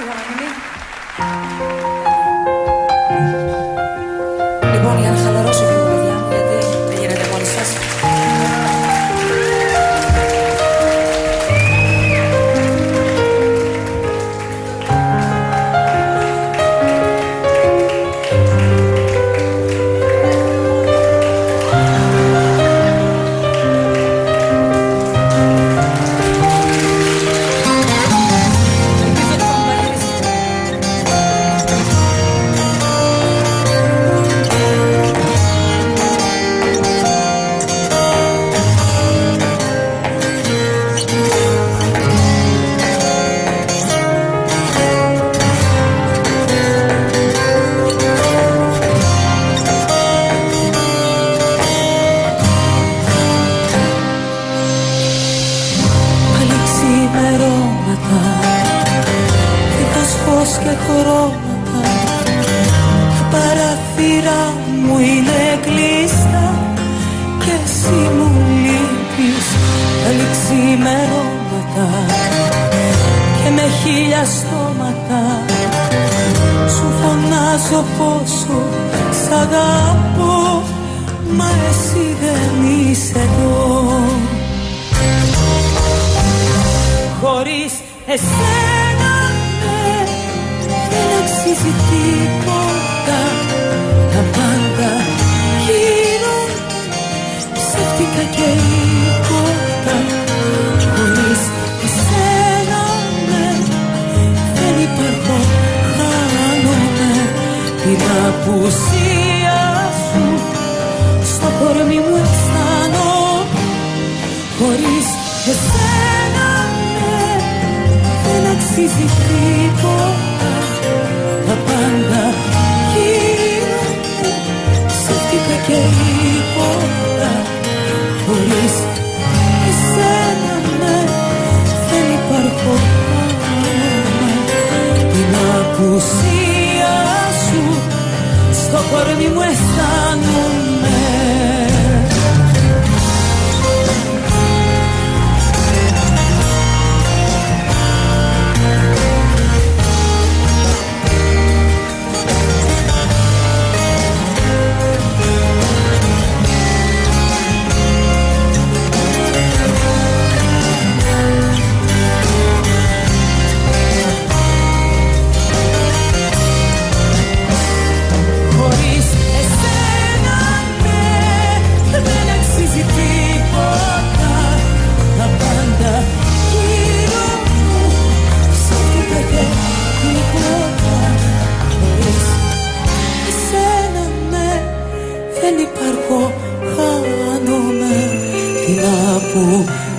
everyone. χρώματα. Τα παράθυρα μου είναι κλειστά Και εσύ μου λείπεις πάλι Και με χίλια στόματα Σου φωνάζω πόσο σ' αγαπώ Μα εσύ δεν είσαι εδώ. Χωρίς εσένα δεν αξίζει τίποτα Τα πάντα γύρω ψεύτικα και υπότα Χωρίς εσένα ναι, δεν υπάρχω χάνομαι Την απουσία σου στο κορμί μου αισθάνομαι Χωρίς εσένα ναι, δεν αξίζει τίποτα τίποτα χωρίς εσένα ναι δεν υπάρχω την ακούσια σου στο κορμί μου αισθάνομαι. Não, pequenininho